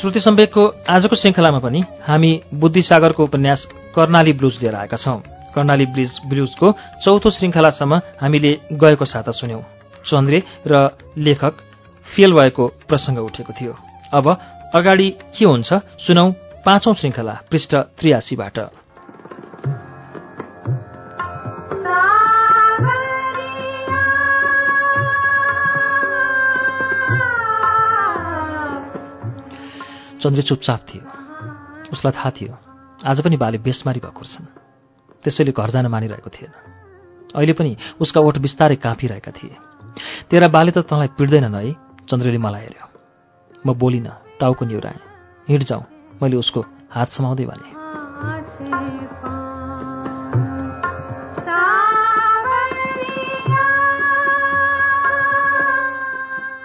श्रुति सम्वेकको आजको श्रृङ्खलामा पनि हामी बुद्धिसागरको उपन्यास कर्णाली ब्लुज लिएर आएका छौं। कर्णाली ब्रिज ब्लुजको चौथो श्रृङ्खलासम्म हामीले गएको साता सुन्यौं। चन्द्रे र लेखक फेल भएको प्रसङ्ग उठेको थियो। अब अगाडि के हुन्छ सुनौ पाँचौं श्रृङ्खला पृष्ठ त्रियासीबाट। चन्द्रे चुपचाप थियो। उसलाई थाहा थियो आज पनि बाले बेसमारी भएको छन्। त्यसैले घर जान मानिरहेको थिएन। अहिले पनि उसका ओठ बिस्तारै काँपिरहेका थिए। तेरा बाले त तँलाई पिड्दैनन् है चन्द्रले मलाई हेऱ्यो। म बोलिनँ टाउको निहुराएँ। हिँड जाउँ मैले उसको हात समाउँदै भने।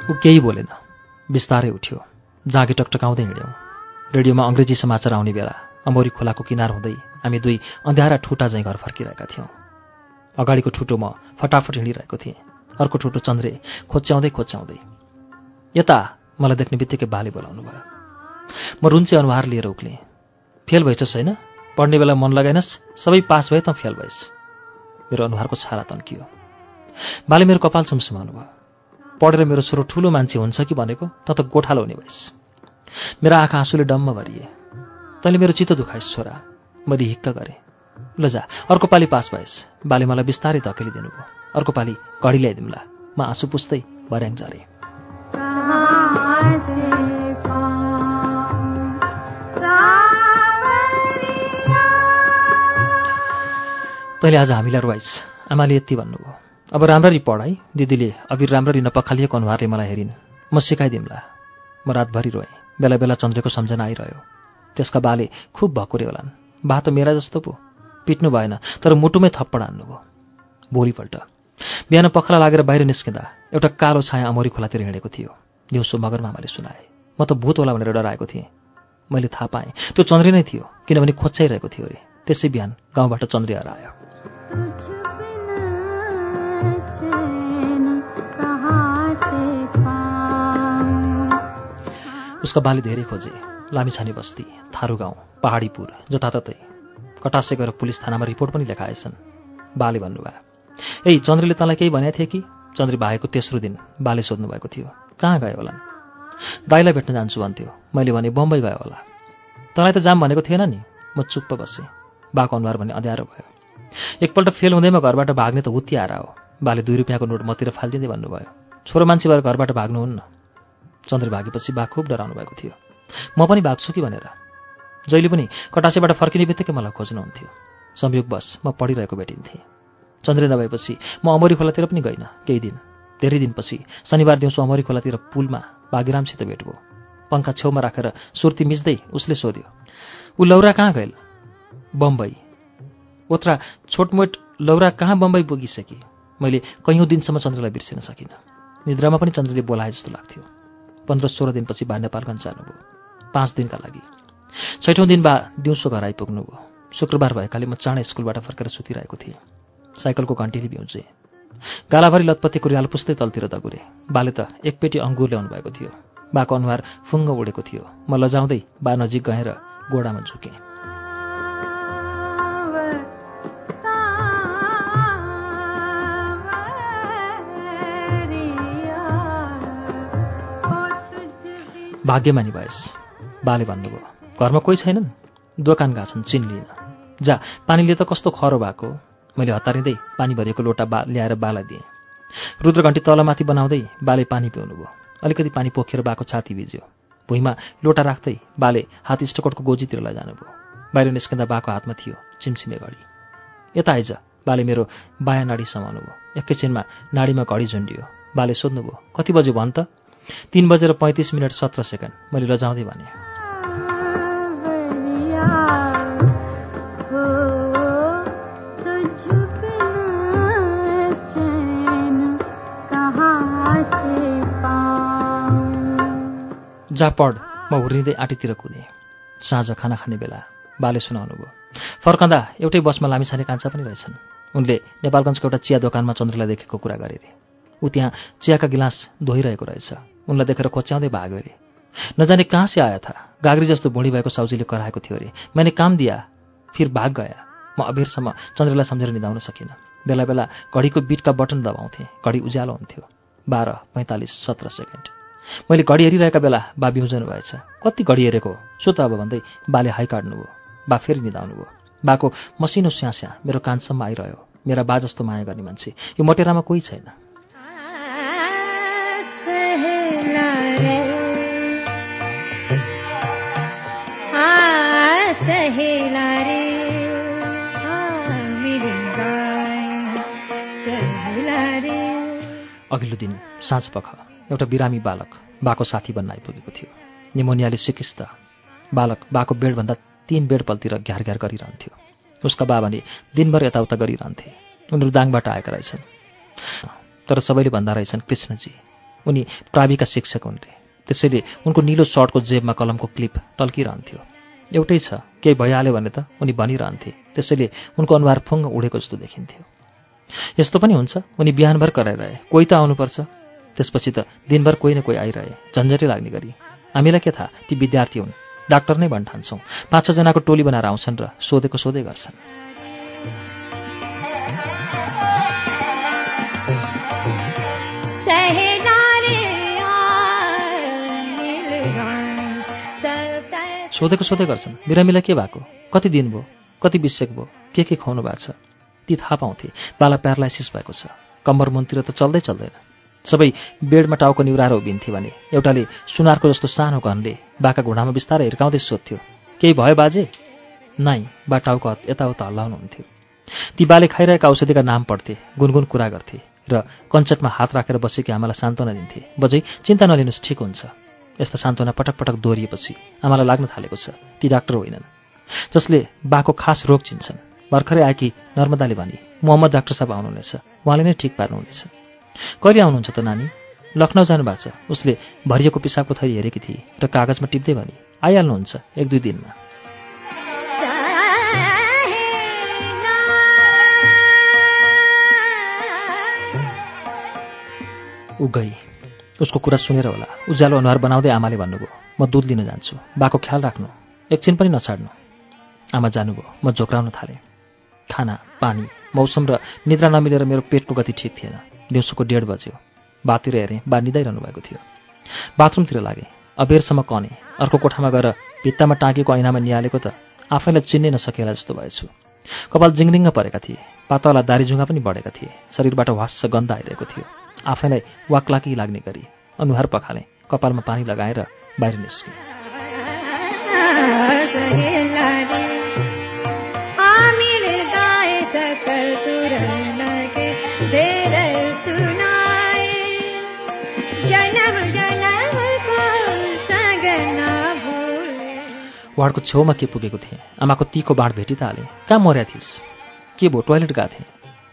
ऊ केही बोलेन बिस्तारै उठ्यो। जागे टकटकाउँदै हिँड्यौँ। रेडियोमा अङ्ग्रेजी समाचार आउने बेला अमौरी खोलाको किनार हुँदै हामी दुई अँध्यारा ठुटा झैँ घर फर्किरहेका थियौँ। अगाडिको ठुटो म फटाफट हिँडिरहेको थिएँ। अर्को ठुटो चन्द्रे खोच्याउँदै खोच्याउँदै। यता मलाई देख्ने बित्तिकै बाले बोलाउनु भयो। म रुन्चे अनुहार लिएर उक्लेँ फेल भएछस् होइन? पढ्ने बेला मन लगाइनस् सबै पास भए त फेल भएस्। मेरो अनुहारको छाला तन्कियो। बाले मेरो कपाल सुमसुमाउनु भयो। पढेर मेरो छोरो ठुलो मान्छे हुन्छ कि भनेको? त त गोठालो हुने भइस् मेरा आँखा आँसुले डम्म भरिए। तैँले मेरो चित्त दुखाइस् छोरा। मैले हिक्क गरेँ। ल जा अर्को पालि पास भएस् बाले मलाई बिस्तारै धकेलिदिनु भयो अर्को पालि घडी ल्याइदिउँला म आँसु पुस्दै भर्याङ झरेँ। तैँले आज हामीलाई रुवाइस् आमाले यति भन्नुभयो। अब राम्ररी पढाइ दिदीले अबिर राम्ररी नपखालिएको अनुहारले मलाई हेरिन्। म सिकाइदिउँला म रातभरि रोएँ। बेला बेला चन्द्रको सम्झना आइरह्यो। त्यसका बाले खुब भकुरे होलान्। बा त मेरा जस्तो पो। पिट्नु भएन तर मुटुमै थप्पड हान्नुभयो भोलिपल्ट। बिहान पखला लागेर बाहिर निस्किँदा एउटा कालो छाया अमरी खोलातिर हिँडेको थियो। दिउँसो मगरमामाले सुनाए। म त भूत होला भनेर डराएको थिएँ। मैले थाहा पाएँ। त्यो चन्द्रे नै थियो किनभने खोच्याइरहेको थियो अरे। त्यसै बिहान गाउँबाट चन्द्रे आयो उसका बाले धेरै खोजे। लामिछाने बस्ती थारू गाउँ पहाडीपुर जताततै। कटासे गएर पुलिस थानामा रिपोर्ट पनि लेखाएछन्। बाले भन्नुभयो ए चन्द्रले तँलाई केही भनेको थिए कि? चन्द्री भाइको तेस्रो दिन बाले सोध्नु भएको थियो कहाँ गयो होला? दाईलाई भेट्न जान्छु भन्थ्यो मैले भने बम्बई गयो होला। तँलाई त जाम भनेको थिएन नि? म चुप्प बसेँ। बाको अनुहार भने अँध्यारो भयो। एकपल्ट फेल हुँदैमा घरबाट भाग्ने त हुत्ती आएर हो। बाले दुई रुपियाँको नोट मतिर फालिदिँदै भन्नुभयो छोरो मान्छे भएर घरबाट भाग्नुहुन्न। चन्द्र भागेपछि बा खुब डराउनु भएको थियो। म पनि भाग्छु कि भनेर। जहिले पनि कटासेबाट फर्किने बित्तिकै मलाई खोज्नुहुन्थ्यो। संयोगवश म पढिरहेको भेटिन्थेँ। चन्द्रे नभएपछि म अमरी खोलातिर पनि गइनँ। केही दिन धेरै दिनपछि शनिबार दिउँसो अमरी खोलातिर पुलमा बागिरामसित भेट भयो। पङ्खा छेउमा राखेर सुर्ती मिच्दै उसले सोध्यो ऊ लौरा कहाँ गएल बम्बई। ओत्रा छोटमोट लौरा कहाँ बम्बई पुगिसके? मैले कैयौँ दिनसम्म चन्द्रलाई बिर्सिन सकिनँ। निद्रामा पनि चन्द्रले बोलाए जस्तो लाग्थ्यो। पन्ध्र सोह्र दिनपछि बा नेपालगञ्ज जानुभयो। पाँच दिनका लागि। छैठौँ दिन बा दिउँसो घर आइपुग्नुभयो। शुक्रबार भएकाले म चाँडै स्कुलबाट फर्केर सुतिरहेको थिएँ। साइकलको घन्टीले भ्याउँचे गालाभरि लतपत्ती कुरियाल पुस्दै तलतिर दगुरे। बाले त एक पेटी अङ्गुर ल्याउनु भएको थियो। बाको अनुहार फुङ्ग उडेको थियो। म लजाउँदै बा नजिक गएर गोडामा झुकेँ। भाग्यमानी भएस्। बाले भन्नुभयो घरमा कोही छैनन्? दोकान गएको छन् चिन लिन। जा पानीले त कस्तो खरो भएको। मैले हतारिँदै पानी भरिएको लोटा बा ल्याएर बालाई दिएँ। रुद्रघन्टी तलमाथि बनाउँदै बाले पानी पिउनु भयो अलिकति पानी पोखेर बाको छाती भिज्यो। भुइँमा लोटा राख्दै बाले हात इष्टकोटको गोजीतिर लैजानुभयो। बाहिर निस्कँदा बाको हातमा थियो चिमचिमे घडी। यता आइज बाले मेरो बायाँ नाडी समाउनु भयो एकैछिनमा नाडीमा घडी झुन्डियो। बाले सोध्नुभयो कति बज्यो भन् त? तिन बजेर पैँतिस मिनट सत्र सेकेन्ड। मैले रजाउँदै भने। जापड म हुर्रिँदै आँटीतिर कुदेँ। साँझ खाना खाने बेला बाले सुनाउनु भयो। फर्कँदा एउटै बसमा लामिछाने कान्छा पनि रहेछन्। उनले नेपालगञ्जको एउटा चिया दोकानमा चन्द्रलाई देखेको कुरा गरे ऊ त्यहाँ चियाका गिलास धोइरहेको रहेछ। उनलाई देखेर खोच्याउँदै भाग्यो अरे नजाने कहाँ से आया था? गाग्री जस्तो बुढी भएको साउजीले कराएको थियो अरे। मैले काम दिया फिर भाग गया। म अबेरसम्म चन्द्रलाई सम्झेर निधाउन सकिनँ। बेला बेला घडीको बिटका बटन दबाउँथेँ। घडी उज्यालो हुन्थ्यो। बाह्र पैँतालिस सत्र सेकेन्ड। मैले घडी हेरिरहेका बेला बा बिउजनु भएछ। कति घडी हेरेको? सो त अब भन्दै बाले हाई काट्नुभयो। बा फेरि निधाउनु भयो बाको मसिनो स्यास्या मेरो कानसम्म आइरह्यो। मेरा बा जस्तो माया गर्ने मान्छे। यो मटेरामा कोही छैन। अघिल्लो दिन साँझ पख एउटा बिरामी बालक बाको साथी बन्न आइपुगेको थियो। निमोनियाले सिकिस्त बालक बाको बेडभन्दा तीन बेड पल्तिर घ्यार घ्यार गरिरहन्थ्यो। उसका बा भने दिनभर यताउता गरिरहन्थे। उनीहरू दाङबाट आएका रहेछन्। तर सबैले भन्दा रहेछन् कृष्णजी उनी प्राविका शिक्षक उनले त्यसैले उनको निलो सर्टको जेबमा कलमको क्लिप टल्किरहन्थ्यो। एउटै छ। केही भइहाल्यो भने त उनी भनिरहन्थे। त्यसैले उनको अनुहार फुङ्ग उडेको जस्तो देखिन्थ्यो। यस्तो पनि हुन्छ। उनी बिहानभर कराइरहे। कोही त आउनुपर्छ। त्यसपछि त दिनभर कोही न कोही आइरहे। झन्झटै लाग्ने गरी। हामीलाई के थाहा? ती विद्यार्थी हुन्। डाक्टर नै भन् ठान्छौँ पाँच छजनाको टोली बनाएर आउँछन् र सोधेको सोधै गर्छन्। सोधेको सोधै गर्छन् बिरामीलाई के भएको? कति दिन भयो? कति बिसेक भयो? के के खुवाउनु भएको छ? ती थाहा पाउँथे। बाला प्यारालाइसिस भएको छ। कम्बर मुनतिर त चल्दै चल्दैन। सबै बेडमा टाउको निउराएर उभिन्थे भने एउटाले सुनारको जस्तो सानो घनले बाका घुँडामा बिस्तारै हिर्काउँदै सोध्थ्यो केही भयो बाजे? नाइ बा टाउको यताउता हल्लाउनुहुन्थ्यो। ती बाले खाइरहेका औषधिका नाम पढ्थे गुनगुन कुरा गर्थे र कञ्चटमा हात राखेर बसेकी आमालाई सान्त्वना दिन्थे। बजै चिन्ता नलिनुहोस् ठिक हुन्छ। यस्ता सान्त्वना पटक पटक दोहोरिएपछि आमालाई लाग्न थालेको छ ती डाक्टर होइनन् जसले बाको खास रोग चिन्छन्। भर्खरै आएकी नर्मदाले भने मोहम्मद डाक्टर साहब आउनुहुनेछ उहाँले नै ठिक पार्नुहुनेछ। कहिले आउनुहुन्छ त नानी? लखनऊ जानुभएको छ। उसले भरिएको पिसाबको थरी हेरेकी थिए र कागजमा टिप्दै भने आइहाल्नुहुन्छ एक दुई दिनमा। ऊ गई। उसको कुरा सुनेर होला। उज्यालो अनुहार बनाउँदै आमाले भन्नुभयो म दुध लिन जान्छु। बाको ख्याल राख्नु। एकछिन पनि नछाड्नु। आमा जानुभयो म झोक्राउन थालेँ। खाना पानी मौसम र निद्रा नमिलेर मेरो पेटको गति ठिक थिएन। दिउँसोको डेढ बज्यो। बातिर हेरेँ बा निदाइरहनु भएको थियो। बाथरुमतिर लागेँ। अबेरसम्म कने। अर्को कोठामा गएर भित्तामा टाँकेको ऐनामा निहालेको त आफैलाई चिन्नै नसकेला जस्तो भएछु। कपाल जिङ्रिङ्ग परेका थिए। पातला दारीजुङ्गा पनि बढेका थिए। शरीरबाट वास्स गन्ध आइरहेको थियो। आफैलाई वाक्लाकी लाग्ने गरी अनुहार पखालेँ कपालमा पानी लगाएर बाहिर निस्केँ। वार्डको छेउमा के पुगेको थिएँ? आमाको तिखो बाँड भेटी त हालेँ कहाँ मर्या थिइस्? के भयो टोइलेट गएको थिएँ?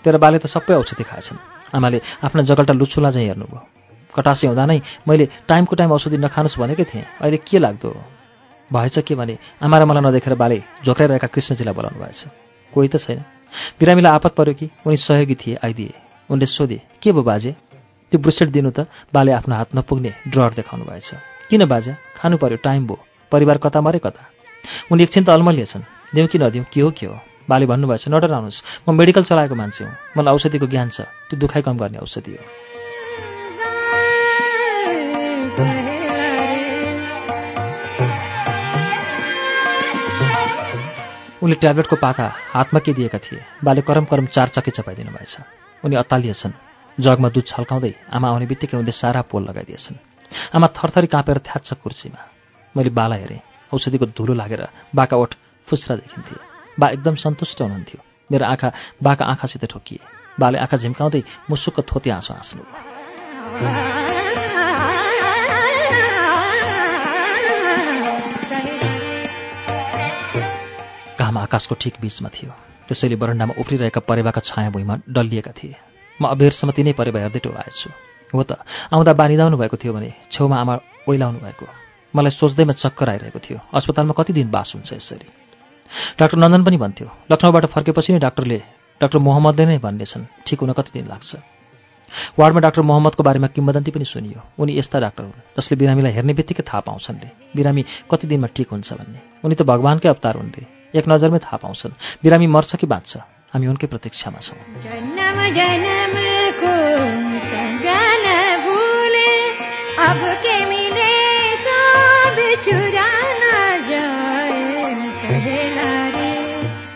तेरो बाले त सबै औषधि खाएछन्। आमाले आफ्ना जगल्टा लुचुला चाहिँ हेर्नुभयो। कटासे हुँदा नै मैले टाइमको टाइम औषधि नखानुहोस् भनेकै थिएँ। अहिले के लाग्दो? हो भएछ के भने आमा र मलाई नदेखेर बाले झोक्राइरहेका कृष्णजीलाई बोलाउनु भएछ। कोही त छैन। बिरामीलाई आपत पर्यो कि? उनी सहयोगी थिए आइदिए। उनले सोधे के भयो बाजे? त्यो ब्रुसेट दिनु त बाले आफ्नो हात नपुग्ने ड्रर देखाउनु भएछ। किन बाजा? खानु पर्यो टाइम भयो। परिवार कता मरे कता? उनी एकछिन त अल्मलिएछन्। दिउँ कि नदिउँ के हो के हो? बाले भन्नुभएछ नडराउनुहोस् म मेडिकल चलाएको मान्छे हुँ। मलाई औषधिको ज्ञान छ। त्यो दुखाइ कम गर्ने औषधि हो। उनले ट्याब्लेटको पाता हातमा के दिएका थिए? बाले करम करम चार चक्की चपाइदिनु भएछ। उनी अत्तालिएछन् जगमा दुध छल्काउँदै आमा आउने बित्तिकै उनले सारा पोल लगाइदिएछन्। आमा थरथरी काँपेर थ्याच्छ कुर्सीमा। मैले बाला हेरेँ। औषधिको धुलो लागेर बाका ओठ फुस्रा देखिन्थे। बा एकदम सन्तुष्ट हुनुहुन्थ्यो। मेरो आँखा बाका आँखासित ठोकिए। बाले आँखा झिम्काउँदै मुसुक्क थोते आँसु हाँस्नु। घाम आकाशको ठिक बीचमा थियो। त्यसैले बरन्डामा उफ्रिरहेका परेवाका छाया भुइँमा डल्लिएका थिए। म अबेरसम्म तिनै परेवा हेर्दै टोलाएछु। हो त आउँदा बानिदाउनु भएको थियो भने छेउमा आमा ओइलाउनु भएको। मलाई सोच्दैमा चक्कर आइरहेको थियो। अस्पतालमा कति दिन बास हुन्छ यसरी? डाक्टर नन्दन पनि भन्थ्यो लखनऊबाट फर्केपछि नै डाक्टरले डाक्टर मोहम्मदले नै भन्नेछन् ठिक हुन कति दिन लाग्छ? वार्डमा डाक्टर मोहम्मदको बारेमा किम्बदन्ती पनि सुनियो। उनी यस्ता डाक्टर हुन् जसले बिरामीलाई हेर्ने बित्तिकै थाहा पाउँछन् रे। बिरामी कति दिनमा ठिक हुन्छ भन्ने? उनी त भगवान्कै अवतार हुन् रे। एक नजरमै थाहा पाउँछन्। बिरामी मर्छ कि बाँच्छ? हामी उनकै प्रतीक्षामा छौँ।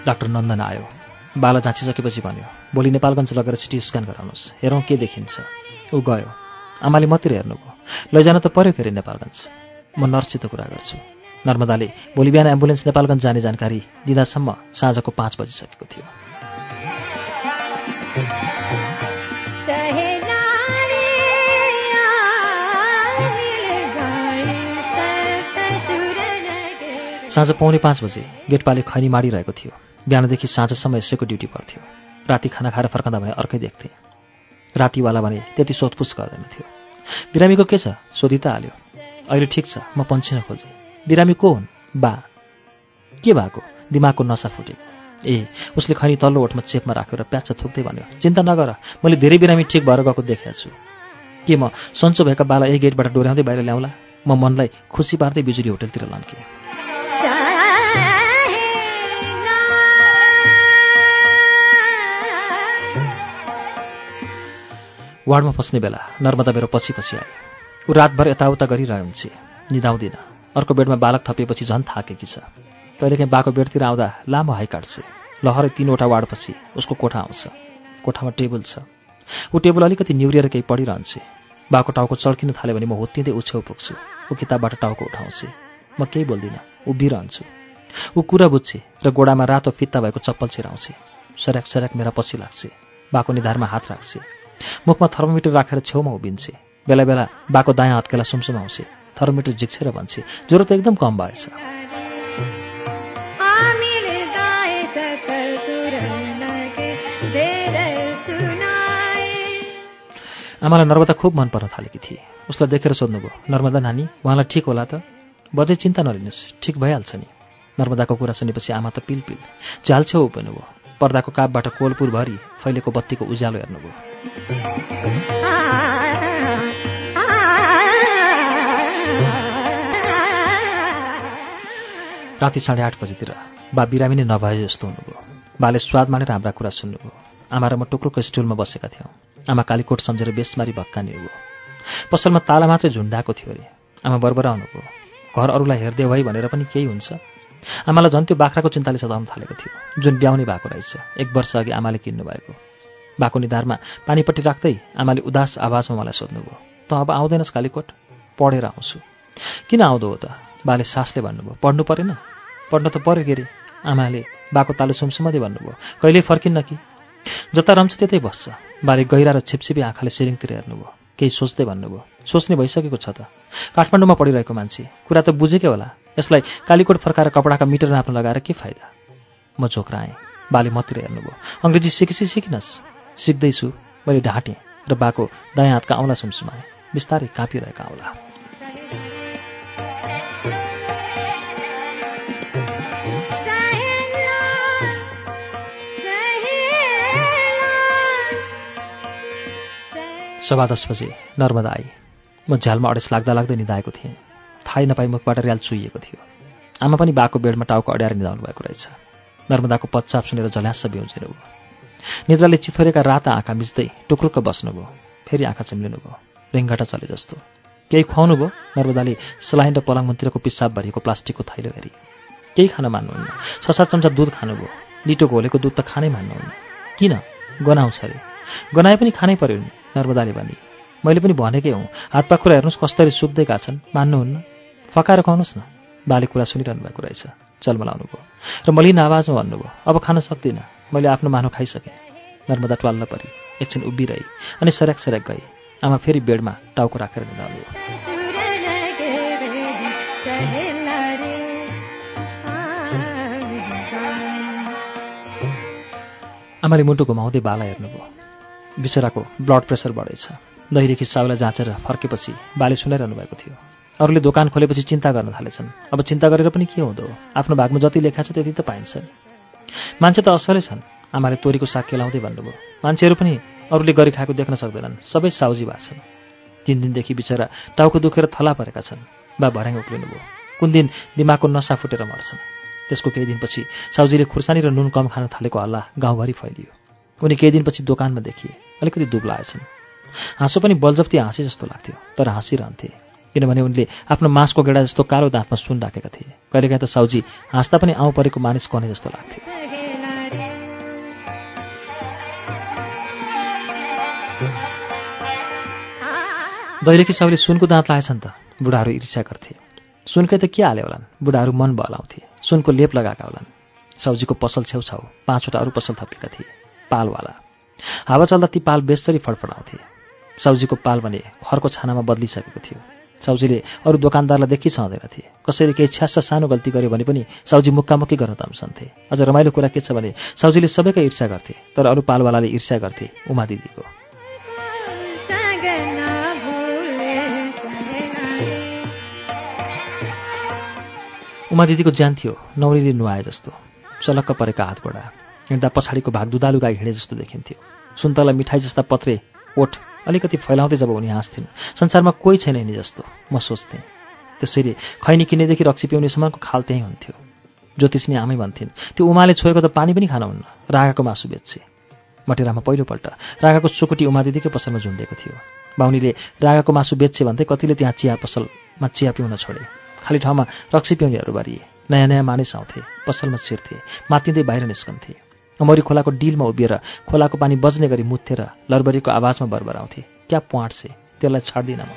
डाक्टर नन्दन आयो। बाला जाँचिसकेपछि भन्यो भोलि नेपालगञ्ज लगेर सिटी स्क्यान गराउनुहोस्। हेरौँ के देखिन्छ। ऊ गयो आमाले मात्रै हेर्नुभयो। लैजान त पऱ्यो अरे नेपालगञ्ज। म नर्ससित कुरा गर्छु। नर्मदाले भोलि बिहान एम्बुलेन्स नेपालगञ्ज जाने जानकारी दिँदासम्म साँझको पाँच बजिसकेको थियो। साँझ पाउने पाँच बजे गेटपाले खैनी माडिरहेको थियो। बिहानदेखि साँझसम्म यसैको ड्युटी पर्थ्यो। राति खाना खाएर फर्काउँदा भने अर्कै देख्थे। रातिवाला भने त्यति सोधपुछ गर्दैन थियो। बिरामीको के छ? सोधि त हाल्यो। अहिले ठिक छ म पन्छिन खोजेँ। बिरामी को हुन्? बा। के भएको? दिमागको नसा फुटेको। ए उसले खनी तल्लो ओठमा चेपमा राखेर प्याच थुक्दै भन्यो चिन्ता नगर मैले धेरै बिरामी ठिक भएर गएको देखेको छु। के म सन्चो भएका बाला यही गेटबाट डोर्याउँदै बाहिर ल्याउँला? म मनलाई खुसी पार्दै बिजुली होटलतिर लम्केँ वार्डमा पस्ने बेला नर्मदा मेरो पछि पछि आए ऊ रातभर यताउता गरिरहन्छे निदाउँदिनँ अर्को बेडमा बालक थपिएपछि झन् थाकेकी छ। कहिलेकाहीँ बाको बेडतिर आउँदा लामो हाई काट्छे लहरै तिनवटा वार्डपछि उसको कोठा आउँछ। कोठामा टेबल छ। ऊ टेबल अलिकति निहुरिएर केही पढिरहन्छे बाको टाउको चड्किन थाल्यो भने म हुत्तिँदै उछेउ पुग्छु। ऊ किताबबाट टाउको उठाउँछे म केही बोल्दिनँ। उभिरहन्छु ऊ कुरा बुझ्छे र गोडामा रातो फित्ता भएको चप्पल छिराउँछे सरक सरक मेरा पछि लाग्छे बाको निधारमा हात राख्छे मुखमा थर्मोमिटर राखेर छेउमा उभिन्छे। बेला बेला बाको दायाँ हत्केला सुमसुमाउँछे। थर्मोमिटर झिक्छेर भन्छे ज्वरो त एकदम कम भएछ। आमालाई नर्मदा खुब मन पर्न थालेकी थिए। उसलाई देखेर सोध्नुभयो नर्मदा नानी उहाँलाई ठिक होला त? बजै चिन्ता नलिनुहोस् ठिक भइहाल्छ नि। नर्मदाको कुरा सुनेपछि आमा त पिल पिल झ्यालछेउ उभिनुभयो। पर्दाको कापबाट कोलपुर भरि फैलेको बत्तीको उज्यालो हेर्नुभयो। राति साढे आठ बजीतिर बा बिरामी नै नभए जस्तो हुनुभयो। बाले स्वाद मानेर हाम्रा कुरा सुन्नुभयो। आमा र म टुक्रोको स्टुलमा बसेका थियौँ। आमा कालीकोट सम्झेर बेसमारी भक्कानी भयो पसलमा ताला मात्रै झुन्डाएको थियो अरे। आमा बरबर आउनुभयो घर अरूलाई हेर्दै भई भनेर पनि केही हुन्छ। आमालाई झन् त्यो बाख्राको चिन्ताले सताउन थालेको थियो। जुन ब्याउने भएको रहेछ। एक वर्ष अघि आमाले किन्नु भएको बाको निधारमा पानीपट्टि राख्दै आमाले उदास आवाजमा मलाई सोध्नुभयो त अब आउँदैनस् कालीकोट? पढेर आउँछु। किन आउँदो हो त? बाले सासले भन्नुभयो पढ्नु परेन। पढ्न त पऱ्यो के आमाले बाको तालु सुमसुमदै भन्नुभयो कहिल्यै फर्किन्न कि? जता रम्छ त्यतै बस्छ। बाले गहिरा र छिपछिपी आँखाले सिरिङतिर हेर्नुभयो केही सोच्दै भन्नुभयो सोच्ने भइसकेको छ त। काठमाडौँमा पढिरहेको मान्छे कुरा त बुझेकै होला। यसलाई कालीकोट फर्काएर कपडाका मिटर नाप्न लगाएर के फाइदा? म झोक्राएँ बाले मतिर हेर्नुभयो अङ्ग्रेजी सिकेपछि सिकिनस्। सिक्दैछु। मैले ढाँटेँ र बाको दायाँ हातका औँला सुमसुमाएँ। बिस्तारै काँपिरहेका औँला। सभा दस बजे नर्मदा आई। म झ्यालमा अडेस लाग्दा लाग्दै निधाएको थिएँ। थाहै नपाई मुखबाट र्याल चुइएको थियो। आमा पनि बाको बेडमा टाउको अड्याएर निधाउनु भएको रहेछ। नर्मदाको पच्चाप सुनेर झल्यास बिउजिनु भयो निद्राले चिथोरेका राता आँखा मिच्दै टुक्रुक्क बस्नुभयो। फेरि आँखा चिम्लिनुभयो। रिङ्गटा चले जस्तो। केही खुवाउनु भयो नर्मदाले सलाइन र पलङमन्तिरको पिसाब भरिएको प्लास्टिकको थैलो हेरी। केही खान मान्नुहुन्न। छ सात चम्चा दुध खानुभयो। लिटो घोलेको दुध त खानै मान्नुहुन्न। किन? गनाउँछ अरे। गनाए पनि खानै पर्यो नि नर्मदाले भने। मैले पनि भनेकै हुँ। हात पाखुरा हेर्नुहोस् कसरी सुक्दैका छन्। मान्नुहुन्न? फकाएर खुवाउनुहोस् न। बाले कुरा सुनिरहनु भएको रहेछ। चलमलाउनु भयो र मलिन आवाजमा भन्नुभयो अब खान सक्दिनँ। मैले आफ्नो मानो खाइसकेँ। नर्मदा ट्वाल्न परि एकछिन उभिरहे अनि सरक सरक गए। आमा फेरि बेडमा टाउको राखेर निधाउनु आमाले मुटु घुमाउँदै बाला हेर्नुभयो। बिचराको ब्लड प्रेसर बढेछ। दहीदेखि साउलाई जाँचेर फर्केपछि बाले सुनाइरहनु भएको थियो। अरूले दोकान खोलेपछि चिन्ता गर्न थालेछन्। अब चिन्ता गरेर पनि के हुँदो? आफ्नो भागमा जति लेखा छ त्यति त पाइन्छ मान्छे त असलै छन्। आमाले तोरीको साग केलाउँदै भन्नुभयो। मान्छेहरू पनि अरूले गरी खाएको देख्न सक्दैनन्। सबै साउजी भएको छन्। तिन दिनदेखि बिचरा टाउको दुखेर थला परेका छन्। बा भर्याङ उक्लिनुभयो। कुन दिन दिमागको नसा फुटेर मर्छन्। त्यसको केही दिनपछि साउजीले खुर्सानी र नुन कम खान थालेको हल्ला गाउँभरि फैलियो। उनी केही दिनपछि दोकानमा देखिए। अलिकति दुब्लाएछन्। हाँसो पनि बलजफ्ती हाँसे जस्तो लाग्थ्यो तर हाँसिरहन्थे। किनभने उनले आफ्नो मासको गेडा जस्तो कालो दाँतमा सुन राखेका थिए। कहिलेकाहीँ त साउजी हाँस्दा पनि आउँ परेको मानिस कने जस्तो लाग्थ्यो। दैलेखी साउले सुनको दाँत लाएछन् त बुढाहरू ईर्ष्या गर्थे। सुनकै त के हाले होलान्? बुढाहरू मन बलाउँथे सुनको लेप लगाएका होलान्। साउजीको पसल छेउछाउ पाँचवटा अरू पसल थपिएका थिए। पालवाला। हावा चल्दा ती पाल बेसरी फडफडाउँथे। साउजीको पाल भने खरको छानामा बदलिसकेको थियो। साउजीले अरू दोकानदारलाई देखि सहँदैनथे कसैले केही छ्यास सानो गल्ती गर्यो भने पनि साउजी मुक्कामुक्की गर्न तम्सन्थे अझ रमाइलो कुरा के छ भने साउजीले सबैका ईर्ष्या गर्थे तर अरू पालवालाले ईर्ष्या गर्थे उमा दिदीको। उमा दिदीको ज्यान थियो नौरीले नुहाए जस्तो। चलक्क परेका हात गोडा हिँड्दा पछाडिको भाग दुधालु गाई हिँडे जस्तो देखिन्थ्यो। सुन्तला मिठाई जस्ता पत्रे ओठ अलिकति फैलाउँदै जब उनी हाँस्थिन्। संसारमा कोही छैन नि जस्तो म सोच्थेँ। त्यसरी खैनी किनेदेखि रक्सी पिउनेसम्मको खाल त्यहीँ हुन्थ्यो। ज्योतिषनी आमै भन्थिन् त्यो उमाले छोएको त पानी पनि खानुहुन्न। रागाको मासु बेच्छे मटेरामा पहिलोपल्ट रागाको सुकुटी उमा दिदीकै पसलमा झुन्डेको थियो। बाहुनीले रागाको मासु बेच्छे भन्दै कतिले त्यहाँ चिया पसलमा चिया पिउन छोडे। खाली ठाउँमा रक्सी पिउनेहरू बारिए। नयाँ नयाँ मानिस आउँथे पसलमा छिर्थे मातिँदै बाहिर निस्कन्थे। अमरी खोलाको डिलमा उभिएर खोलाको पानी बज्ने गरी मुत्थेर लरबरीको आवाजमा बरबराउँथे। क्या पुवाँट्से त्यसलाई छाड्दिनँ म।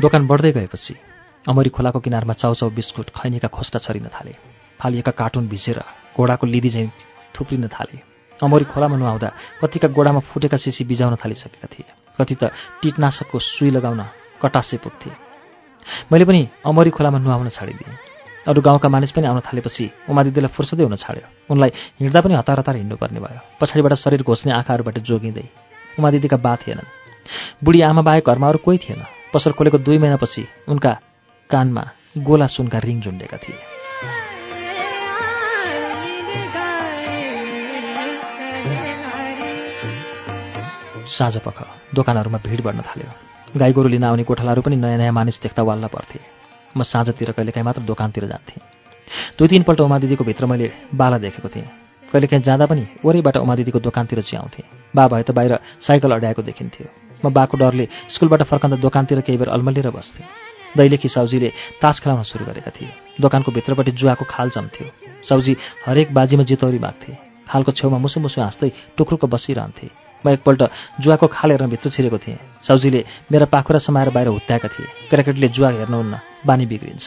दोकान बढ्दै गएपछि अमरी खोलाको किनारमा चाउचाउ बिस्कुट खैनीका खोस्टा छरिन थाले। फालिएका कार्टुन भिजेर घोडाको लिदी झैँ थुप्रिन थाले। अमरी खोलामा नुहाउँदा कतिका गोडामा फुटेका सिसी बिजाउन थालिसकेका थिए। कति त कीटनाशकको सुई लगाउन कटासे पुग्थे। मैले पनि अमरी खोलामा नुहाउन छाडिदिएँ। अरू गाउँका मानिस पनि आउन थालेपछि उमा दिदीलाई फुर्सदै हुन छाड्यो। उनलाई हिँड्दा पनि हतार हतार हिँड्नुपर्ने भयो। पछाडिबाट शरीर घोच्ने आँखाहरूबाट जोगिँदै उमा दिदीका बा थिएनन्। बुढी आमा बाहेक घरमा अरू कोही थिएन। पसल खोलेको दुई महिनापछि उनका कानमा गोला सुनका रिङ झुन्डेका थिए। साँझ पख दोकानहरूमा भिड बढ्न थाल्यो। गाई गोरु लिन आउने गोठालाहरू पनि नयाँ नयाँ मानिस देख्दा वाल्ला पर्थे म साँझतिर कहिलेकाहीँ मात्र दोकानतिर जान्थेँ। दुई तिनपल्ट उमा दिदीको भित्र मैले बाला देखेको थिएँ। कहिलेकाहीँ जाँदा पनि वरैबाट उमा दिदीको दोकानतिर च्याउँथेँ। बा भए त बाहिर साइकल अड्याएको देखिन्थ्यो। म बाको डरले स्कुलबाट फर्कँदा दोकानतिर केही बेर अल्मलिएर बस्थेँ। दैलेखी साउजीले तास खेलाउन सुरु गरेका थिए। दोकानको भित्रपट्टि जुवाको खाल जम्थ्यो। साउजी हरेक बाजीमा जितौरी माग्थे खालको छेउमा मुसु मुसु हाँस्दै टुक्रुको बसिरहन्थे। म एकपल्ट जुवाको खाल हेर्न भित्र छिरेको थिएँ। साउजीले मेरा पाखुरा समाएर बाहिर हुत्याएका थिए। केटाकेटीले जुवा हेर्नुहुन्न बानी बिग्रिन्छ।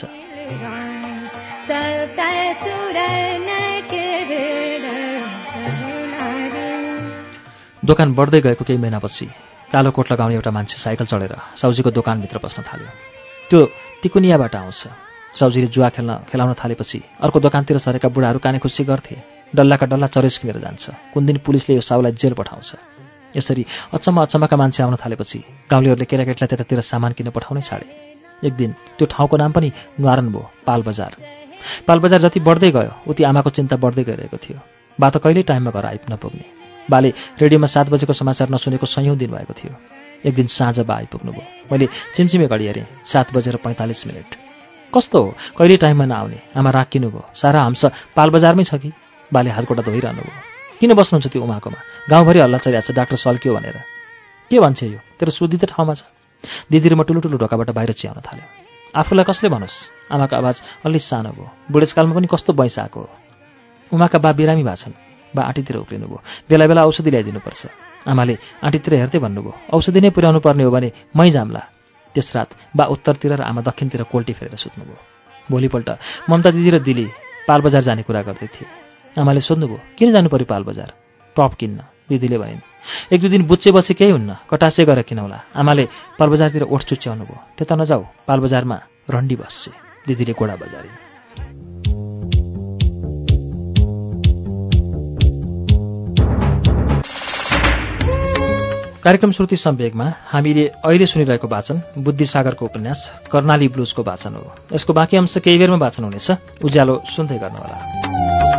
दोकान बढ्दै गएको केही महिनापछि कालो कोट लगाउने एउटा मान्छे साइकल चढेर साउजीको दोकानभित्र पस्न थाल्यो। त्यो तिकुनियाबाट आउँछ। साउजीले जुवा खेल्न खेलाउन थालेपछि अर्को दोकानतिर सरेका बुढाहरू काने खुसी गर्थे। डल्लाका डल्ला चरेस्किमेर जान्छ। कुन दिन पुलिसले यो साउलाई जेल पठाउँछ। यसरी अचम्म अचम्मका मान्छे आउन थालेपछि गाउँलेहरूले केटाकेटीलाई त्यतातिर सामान किन्न पठाउनै छाडे। एक दिन त्यो ठाउँको नाम पनि न्वारन भयो पालबजार। पालबजार जति बढ्दै गयो उति आमाको चिन्ता बढ्दै गइरहेको थियो। बा त कहिल्यै टाइममा घर आइपुग्न पुग्ने। बाले रेडियोमा सात बजेको समाचार नसुनेको सयौँ दिन भएको थियो। एक दिन साँझ बा आइपुग्नुभयो मैले चिमचिमे घडी हेरेँ सात बजेर पैँतालिस मिनट। कस्तो हो? कहिले टाइममा नआउने। आमा राखिनु भयो। सारा हम्स पालबजारमै छ कि? बाले हातकोटा धोइरहनु भयो। किन बस्नुहुन्छ त्यो उमाकोमा? गाउँभरि हल्ला चलिरहेको छ डाक्टर सल्क्यो भनेर। के भन्छ यो? तेरो सुधी त ठाउँमा छ। दिदी म ठुलो ठुलो ढोकाबाट बाहिर चियाउन थाल्यो। आफूलाई कसले भनोस् आमाको आवाज अलि सानो भयो। बुढेसकालमा पनि कस्तो बैंस आएको हो? उमाका बा बिरामी भएछन् बा आँटीतिर उक्लिनु भयो बेला बेला औषधि ल्याइदिनुपर्छ। आमाले आँटीतिर हेर्दै भन्नुभयो औषधि नै पुर्याउनु पर्ने हो भने मै जाम्ला त्यस रात बा उत्तरतिर र आमा दक्षिणतिर कोल्टी फेरेर सुत्नुभयो। भोलिपल्ट ममता दिदी र दिली पालबजार जाने कुरा गर्दै थिए। आमाले सोध्नुभयो किन जानु पऱ्यो पाल बजार टप किन्न दिदीले भनिन्। एक दुई दिन बुच्चे बसे केही हुन्न कटासे गरेर किनौला। आमाले पालबजारतिर ओठ चुच्याउनु भयो त्यता नजाऊ पालबजारमा रन्डी बस्छे। दिदीले गोडा बजारिन्। कार्यक्रम श्रुति सम्वेकमा हामीले अहिले सुनिरहेको वाचन बुद्धिसागरको उपन्यास कर्णाली ब्लुजको वाचन हो। यसको बाँकी अंश केही बेरमा वाचन हुनेछ। उज्यालो सुन्दै गर्नुहोला।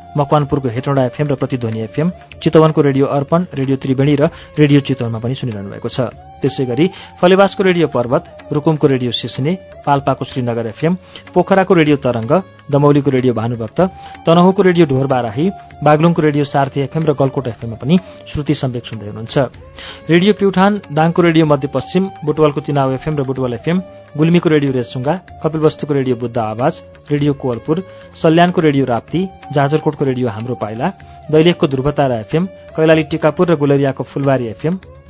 मकवानपुरको हेटौँडा एफएम र प्रतिध्वनि एफएम चितवनको रेडियो अर्पण रेडियो त्रिवेणी र रेडियो चितवनमा पनि सुनिरहनु भएको छ। त्यसै गरी फलेवासको रेडियो पर्वत रुकुमको रेडियो सिस्ने पाल्पाको श्रीनगर एफएम पोखराको रेडियो तरंग दमौलीको रेडियो भानुभक्त तनहुको रेडियो ढोर बाराही बागलुङको रेडियो सार्थी एफएम र गलकोट एफएममा पनि श्रुति सम्वेक सुन्दै हुनुहुन्छ। रेडियो प्युठान दाङको रेडियो मध्यपश्चिम बुटवलको तिनाव एफएम र बुटवल एफएम गुल्मीको रेडियो रेसुङ्गा कपिलवस्तुको रेडियो बुद्ध आवाज रेडियो कोवलपुर सल्यानको रेडियो राप्ती जाजरकोटको रेडियो हाम्रो पाइला दैलेखको ध्रुवतारा एफएम कैलाली टिकापुर र गुलरियाको फुलबारी एफएम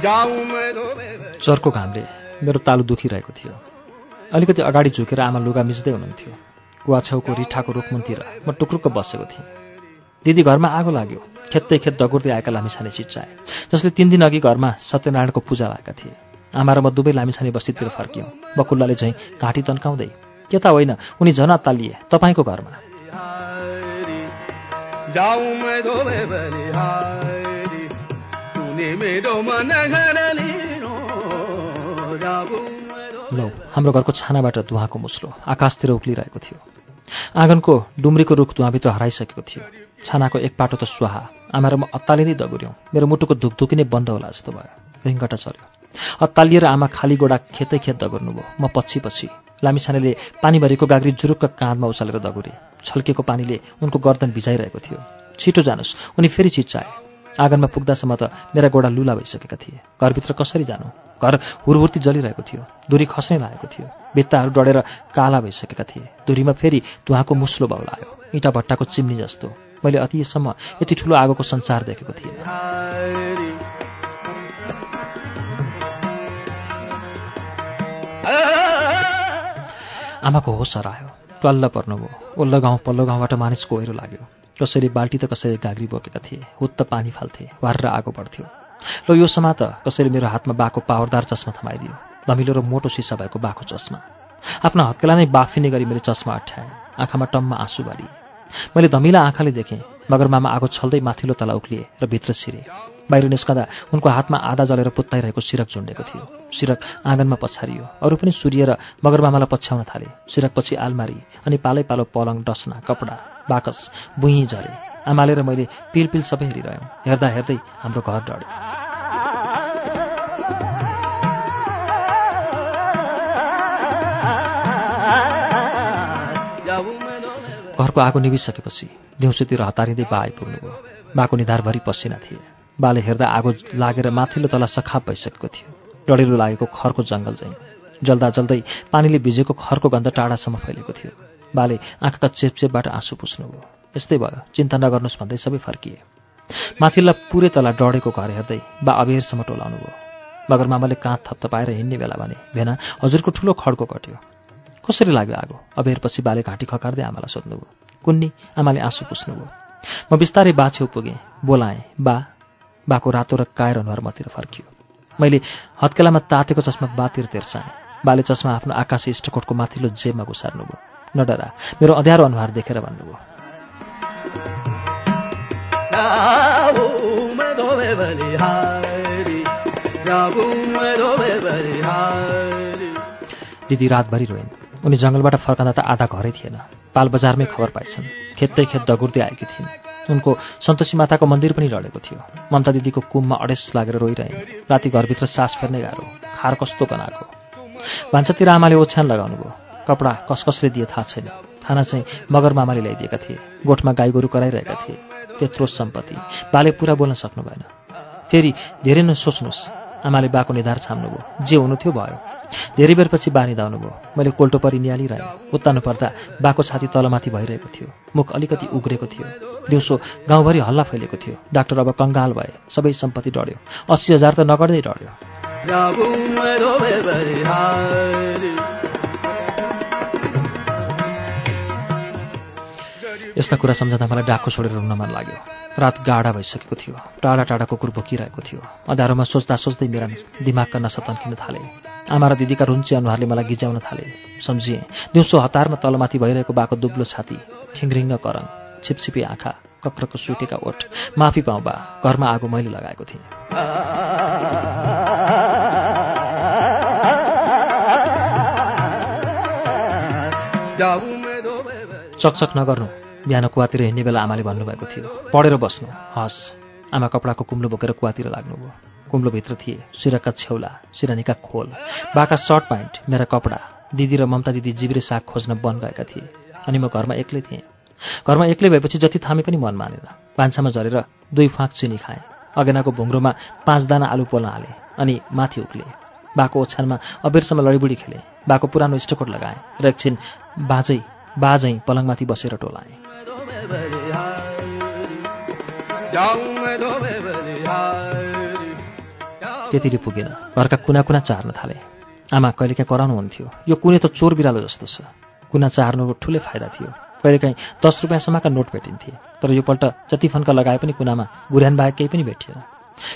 चर्को घामले मेरो तालु दुखिरहेको थियो। अलिकति अगाडि झुकेर आमा लुगा मिच्दै हुनुहुन्थ्यो। कुवा छेउको रिठाको रुखमुनतिर म टुक्रुक्क बसेको थिएँ। दिदी घरमा आगो लाग्यो। खेत्तै खेत दगुर्दै आएका लामिछाने चिच्चाए। जसले तिन दिन अघि घरमा सत्यनारायणको पूजा भएका थिए। आमा र म दुवै लामिछाने बस्तीतिर फर्क्यौँ। बकुल्लाले झैँ घाँटी तन्काउँदै के त होइन उनी झन अत्तालिए तपाईँको घरमा। लौ हाम्रो घरको छानाबाट धुवाको मुस्लो आकाशतिर उक्लिरहेको थियो। आँगनको डुम्रीको रुख धुवाभित्र हराइसकेको थियो। छानाको एक पाटो त सुहा आमा र म अत्तालिँदै दगुर्यौँ मेरो मुटुको धुकधुकी नै बन्द होला जस्तो भयो। रिङ्गटा चल्यो। अत्तालिएर आमा खाली गोडा खेतै खेत दगुर्नुभयो म पछि पछि लामिछानेले पानी भरेको गाग्री जुरुक्क काँधमा उचालेर दगुरे। छल्केको पानीले उनको गर्दन भिजाइरहेको थियो। छिटो जानुहोस् उनी फेरि चिच्चाए आँगनमा पुग्दासम्म त मेरा गोडा लुला भइसकेका थिए। घरभित्र कसरी जानु? घर हुरहुर्ती जलिरहेको थियो। दुरी खस्नै लागेको थियो। भित्ताहरू डढेर काला भइसकेका थिए। दुरीमा फेरि तुहाको मुस्लो बाउलायो इँटा भट्टाको चिम्नी जस्तो। मैले अतिसम्म यति ठुलो आगोको संसार देखेको थिएँ आमाको होस हरायो। टल्ल पर्नुभयो। ओल्लो गाउँ पल्लो गाउँबाट मानिसको ओहिरो लाग्यो। कसैले बाल्टी त कसैले गाग्री बोकेका थिए हुत्त पानी फाल्थे वार आगो बढ्थ्यो। ल यो समा त कसैले मेरो हातमा बाको पावरदार चस्मा थमाइदियो धमिलो र मोटो सिसा भएको बाको चस्मा। आफ्ना हत्केला नै बाफिने गरी मैले चस्मा अठ्याएँ आँखामा टम्मा आँसु बाली मैले धमिला आँखाले देखेँ मगरमामा आगो छल्दै माथिल्लो तला उक्लिए र भित्र छिरे। बाहिर निस्कँदा उनको हातमा आधा जलेर पुत्ताइरहेको सिरक झुन्डेको थियो। सिरक आँगनमा पछारियो। अरू पनि सुरिएर मगरमामालाई पछ्याउन थाले। सिरकपछि आलमारी अनि पालै पालो पलङ डसना कपडा बाकस बुही झरे। आमाले र मैले पिल पिल सबै हेरिरह्यौँ। हेर्दा हेर्दै हाम्रो घर डढ्यो। घरको आगो निभिसकेपछि दिउँसोतिर हतारिँदै बा आइपुग्नुभयो। बाको निधारभरि पसिना थिए। बाले हेर्दा आगो लागेर माथिल्लो तला सखाप भइसकेको थियो। डढेलो लागेको खरको जङ्गल चाहिँ जल्दा जल्दै पानीले भिजेको खरको गन्ध टाढासम्म फैलेको थियो। बाले आँखाका चेपचेपबाट आँसु पुस्नुभयो। यस्तै भयो चिन्ता नगर्नुहोस् भन्दै सबै फर्किए। माथिल्ला पुरै तला डढेको घर हेर्दै बा अबेरसम्म टोलाउनु भयो मगर मामाले काँध थपथपाएर हिँड्ने बेला भने भेना हजुरको ठुलो खड्को कट्यो। कसरी लाग्यो आगो? अबेरपछि बाले घाँटी खकार्दै आमालाई सोध्नुभयो। कुन्नी आमाले आँसु पुस्नुभयो। म बिस्तारै बा छेउ पुगेँ। बोलाएँ बा बाको रातो र कायर अनुहार मतिर फर्कियो। मैले हत्केलामा तातेको चस्मा बातिर तिर्साएँ। बाले चस्मा आफ्नो आकाशी इष्टकोटको माथिल्लो जेबमा घुसार्नुभयो। नडरा मेरो अँध्यारो अनुहार देखेर भन्नुभयो। दिदी रातभरि रोइन्। उनी जङ्गलबाट फर्कँदा त आधा घरै थिएन। पाल बजारमै खबर पाइछन्। खेत्तै खेत दगुर्दै आएकी थिइन्। उनको सन्तोषी माताको मन्दिर पनि लडेको थियो। ममता दिदीको कुममा अडेस लागेर रोइरहे। राति घरभित्र सास फेर्ने गाह्रो। खार कस्तो गनाएको भान्सातिर आमाले ओछ्यान लगाउनु भयो कपडा कस कसले दिए थाहा छैन। खाना चाहिँ मगर मामाले ल्याइदिएका थिए। गोठमा गाई गोरु कराइरहेका थिए। त्यत्रो सम्पत्ति। बाले पुरा बोल्न सक्नु भएन फेरि धेरै नै सोच्नुहोस्। आमाले बाको निधार छाम्नुभयो। जे हुनु थियो भयो। धेरै बेरपछि बानी धाउनु भयो मैले कोल्टो परि निहालिरहेँ। उत्तानु पर्दा बाको छाती तलमाथि भइरहेको थियो। मुख अलिकति उग्रेको थियो। दिउँसो गाउँभरि हल्ला फैलेको थियो। डाक्टर अब कङ्गाल भए। सबै सम्पत्ति डढ्यो। अस्सी हजार त नगर्दै डढ्यो। यस्ता कुरा सम्झँदा मलाई डाको छोडेर रुन मन लाग्यो। रात गाडा भइसकेको थियो। टाढा टाढा कुकुर भोकिरहेको थियो। अँध्यारोमा सोच्दा सोच्दै मेरा दिमागका नसा तन्किन थाले। आमा र दिदीका रुन्चे अनुहारले मलाई गिजाउन थाले। सम्झिएँ दिउँसो हतारमा तलमाथि भइरहेको बाको दुब्लो छाती खिङ्रिङ्ग करङ छिपछिपी आँखा कक्रको सुटेका ओठ माफी पाउँ बा घरमा आगो मैले लगाएको थिएँ। चकचक नगर्नु बिहान कुवातिर हिँड्ने बेला आमाले भन्नुभएको थियो पढेर बस्नु हस् आमा कपडाको कुम्लो बोकेर कुवातिर लाग्नुभयो। कुम्लोभित्र थिए सिरका छेउला सिरानीका खोल बाका सर्ट प्यान्ट मेरा कपडा दिदी र ममता दिदी जिब्रे साग खोज्न बन गएका थिए अनि म घरमा एक्लै थिएँ। घरमा एक्लै भएपछि जति थामे पनि मन मानेन। पान्छामा झरेर दुई फाँक चिनी खाएँ। अगेनाको भुङ्ग्रोमा पाँच दाना आलु पोल्न हालेँ अनि माथि उक्ले बाको ओछ्यानमा अबेरसम्म लडीबुडी खेले। बाको पुरानो स्टकोट लगाएँ र एकछिन बाजै बाजै पलङमाथि बसेर टोलाएँ। त्यतिले पुगेन। घरका कुना कुना चार्न थाले। आमा कहिलेकाहीँ कराउनुहुन्थ्यो यो कुनै त चोर बिरालो जस्तो छ। कुना चार्नु ठुलै फाइदा थियो। कहिलेकाहीँ दस रुपियाँसम्मका नोट भेटिन्थे तर योपल्ट जति फन्का लगाए पनि कुनामा गुर्यान बाहेक केही पनि भेटिएन।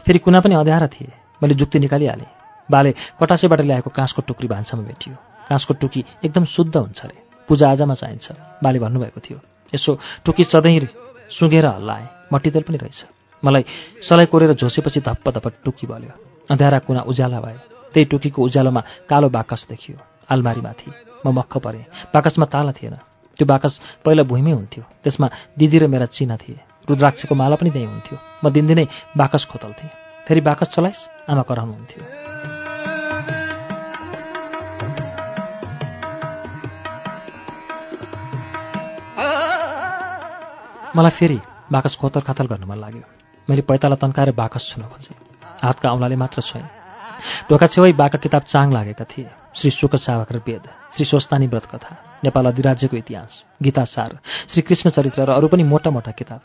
फेरि कुना पनि अँध्यारा थिए। मैले जुक्ति निकालिहालेँ। बाले कटासेबाट ल्याएको काँसको टुक्री भान्सामा भेटियो। काँसको टुकी एकदम शुद्ध हुन्छ अरे पूजाआजामा चाहिन्छ। बाले भन्नुभएको थियो यसो टुकी सधैँ सुँगेर हल्लाएँ। मट्टितेल पनि रहेछ। मलाई सलाई कोरेर झोसेपछि धप्प धप्प टुकी बल्यो। अँध्यारा कुना उज्याला भए। त्यही टुकीको उज्यालोमा कालो बाकस देखियो। आलमारीमाथि म मक्ख परेँ। बाकसमा ताला थिएन। त्यो बाकस पहिला भुइँमै हुन्थ्यो। त्यसमा दिदी र मेरा चिना थिए। रुद्राक्षको माला पनि त्यहीँ हुन्थ्यो। म दिनदिनै बाकस खोतल्थेँ। फेरि बाकस चलाइस् आमा कराउनुहुन्थ्यो। मलाई फेरि बाकस खोतल खातल गर्न मन लाग्यो। मैले पैताला तन्काएर बाकस छुन खोजेँ। हातका औँलाले मात्र छोएँ। ढोका छेउै बाका किताब चाङ लागेका थिए। श्री शुक सावक र वेद। श्री स्वस्तानी व्रत कथा नेपाल अधिराज्यको इतिहास गीता सार श्री कृष्ण चरित्र र अरू पनि मोटा मोटा किताब।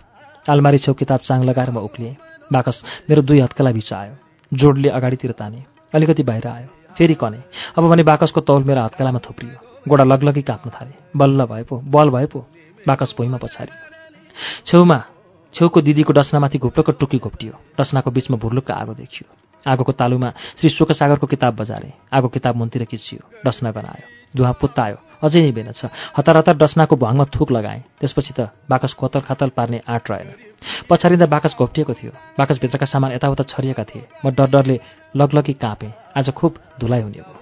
आलमारी छेउ किताब चाङ लगाएर म उक्लिएँ। बाकस मेरो दुई हत्कला बिच आयो। जोडले अगाडितिर ताने। अलिकति बाहिर आयो। फेरि कने। अब भने बाकसको तौल मेरो हत्कलामा थुप्रियो। गोडा लगलगी काप्न थाले। बल्ल भए पो बल भए पो। बाकस भुइँमा पछारियो। छेउमा छेउको दिदीको डस्नामाथि घुप्रोको टुकी घोप्टियो। डस्नाको बिचमा भुर्लुक्क आगो देखियो। आगोको तालुमा श्री शोकसागरको किताब बजारे। आगो किताब मुनतिर खिचियो डस्ना गनायो धुवा पुत्तायो अझै नै बेन छ। हतार हतार डस्नाको भुवाङमा थुक लगाएँ। त्यसपछि त बाकस खोतल खातल पार्ने आँट रहेन। पछाडिँदा बाकस घोप्टिएको थियो। बाकसभित्रका सामान यताउता छरिएका थिए। म डर डरले लगलगी काँपेँ। आज खुब धुलाइ हुने भयो।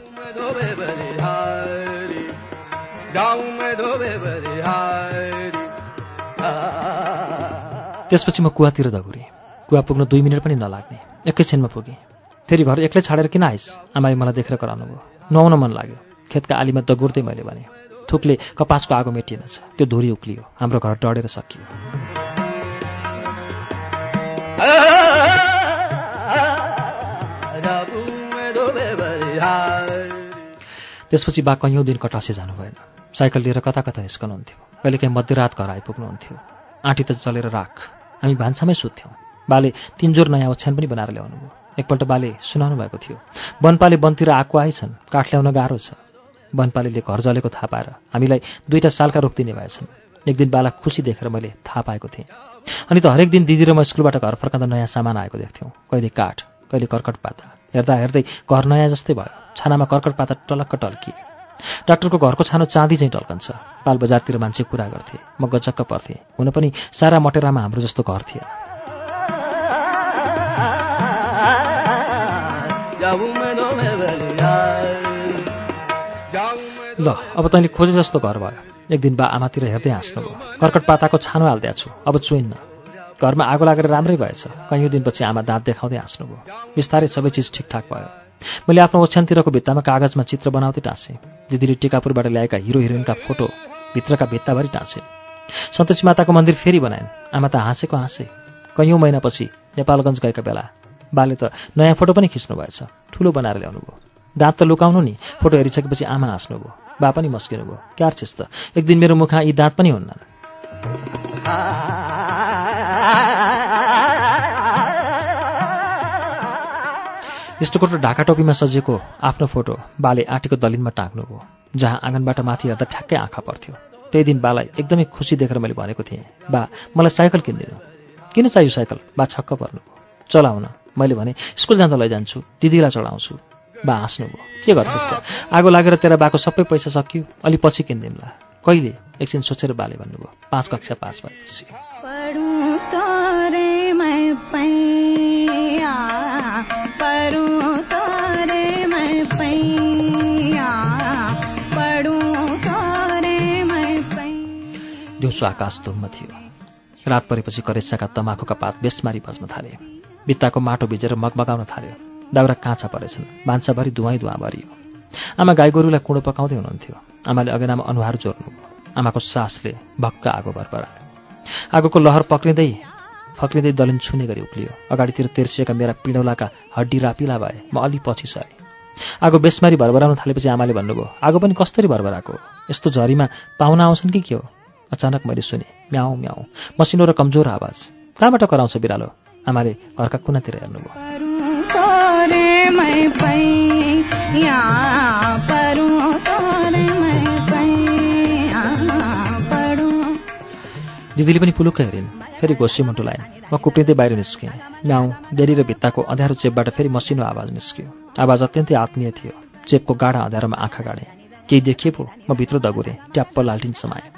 त्यसपछि म कुवातिर दगुरेँ। कुवा पुग्न दुई मिनट पनि नलाग्ने। एकैछिनमा पुगेँ। फेरि घर एक्लै छाडेर किन आइस्? आमाले मलाई देखेर कराउनु भयो नुहाउन मन लाग्यो। खेतका आलीमा दगुर्दै मैले भने थुकले कपासको आगो मेटिएनछ त्यो धुरी उक्लियो हाम्रो घर डढेर सकियो। त्यसपछि बा कैयौँ दिन कटासे जानु भएन साइकल लिएर कता कता निस्कनुहुन्थ्यो। कहिलेकाहीँ मध्यरात घर आइपुग्नुहुन्थ्यो। आँटी त चलेर राख हामी भान्सामै सुत्थ्यौँ। बाले तिनजोर नयाँ ओछ्यान पनि बनाएर ल्याउनु भयो एकपल्ट बाले सुनाउनु भएको थियो वनपाले वनतिर आएको आइछन् काठ ल्याउन गाह्रो छ। वनपालीले घर जलेको थाहा पाएर हामीलाई दुईवटा सालका रोकिदिने भएछन्। एक दिन बाला खुसी देखेर मैले थाहा पाएको थिएँ। अनि त हरेक दिन दिदी र म स्कुलबाट घर फर्काँदा नयाँ सामान आएको देख्थ्यौँ। कहिले काठ कहिले कर्कट पाता। हेर्दा हेर्दै घर नयाँ जस्तै भयो। छानामा कर्कट पाता टलक्क टल्किए डाक्टरको घरको छानो चाँदी चाहिँ टल्कन्छ। पाल बजारतिर मान्छे कुरा गर्थे। म गजक्क पर्थेँ। हुन पनि सारा मटेरामा हाम्रो जस्तो घर थिएन। ल अब तैँले खोजे जस्तो घर भयो। एक दिन बा आमातिर हेर्दै हाँस्नु भयो। कर्कट पाताको छानो हालिदिएको छु अब चुइन्न। घरमा आगो लागेर राम्रै भएछ। कैयौँ दिनपछि आमा दाँत देखाउँदै हाँस्नुभयो बिस्तारै सबै चिज ठिकठाक भयो। मैले आफ्नो ओछ्यानतिरको भित्तामा कागजमा चित्र बनाउँदै टाँसेँ। दिदीले टिकापुरबाट ल्याएका हिरो हिरोइनका फोटो भित्रका भित्ताभरि टाँसे। सन्तोषी माताको मन्दिर फेरि बनाइन्। आमा त हाँसेको हाँसे। कैयौँ महिनापछि नेपालगञ्ज गएका बेला बाले त नयाँ फोटो पनि खिच्नु भएछ। ठुलो बनाएर ल्याउनु भयो दाँत त लुकाउनु नि। फोटो हेरिसकेपछि आमा हाँस्नुभयो बा पनि मस्किनु भयो। क्यार छिस् त? एक दिन मेरो मुखमा यी दाँत पनि हुन्नन्। यस्तोको ढाका टोपीमा सजिएको आफ्नो फोटो बाले आँटीको दलिनमा टाँग्नुभयो जहाँ आँगनबाट माथि हेर्दा ठ्याक्कै आँखा पर्थ्यो। त्यही दिन बालाई एकदमै खुसी देखेर मैले भनेको थिएँ बा मलाई साइकल किनिदिनु। किन चाहियो साइकल? बा छक्क पर्नुभयो चलाउन। मैले भने स्कुल जाँदा लैजान्छु। दिदीलाई चढाउँछु। बा हाँस्नुभयो के गर्छस् त? आगो लागेर तेरा बाको सबै पैसा सकियो। अलि पछि किनिदिउँला कहिले? एकछिन सोचेर बाले भन्नुभयो। पाँच कक्षा पास भएपछि। दिउँसो आकाश धुम्म थियो। रात परेपछि करेसाका तमाखुका पात बेसमारी बज्न थाले। भित्ताको माटो भिजेर मगमगाउन थाल्यो। दाउरा काँचा परेछन्? भान्साभरि धुवाई धुवा भरियो। आमा गाई गोरुलाई कुँडो पकाउँदै हुनुहुन्थ्यो। आमाले अगेनामा अनुहार जोड्नु। आमाको सासले भक्क आगो भरपरायो। आगोको लहर पक्रिँदै फक्रिँदै दलिन छुने गरी उक्लियो। अगाडितिर तेर्सिएका मेरा पिँडौलाका हड्डी रापिला भए म अलि पछि सरेँ। आगो बेसमारी भरभराउन थालेपछि आमाले भन्नुभयो आगो पनि कस्तरी भरभराएको? यस्तो झरीमा पाहुना आउँछन् कि के हो? अचानक मैले सुने म्याउ म्याउ मसिनो र कमजोर आवाज। कहाँबाट कराउँछ बिरालो? आमाले घरका कुनातिर हेर्नुभयो। दिदीले पनि पुलुक्क हेरिन् फेरि घोसी मुटु लाइन्। म कुप्रिँदै बाहिर निस्केँ। म्याउ डेरी र भित्ताको अँध्यारो चेपबाट फेरि मसिनो आवाज निस्क्यो। आवाज अत्यन्तै आत्मीय थियो। चेपको गाढा अँध्यारोमा आँखा गाडेँ। केही देखिए पो म भित्र दगुरेँ ट्याप्प लाल्टिन समाएँ।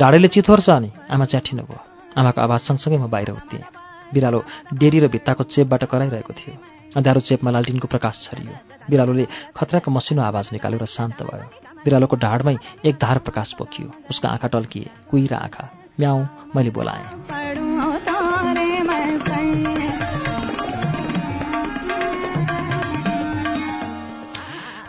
ढाडेले चिथोर्छ अनि आमा च्याठिनु भयो। आमाको आवाज सँगसँगै म बाहिर उत्तिएँ। बिरालो डेरी र भित्ताको चेपबाट कराइरहेको थियो। अँध्यारो चेपमा लालटिनको प्रकाश छरियो। बिरालोले खतराको मसिनो आवाज निकाल्यो र शान्त भयो। बिरालोको ढाडमै एक धार प्रकाश पोखियो। उसका आँखा टल्किए। कुहिरा आँखा म्याउ मैले बोलाएँ।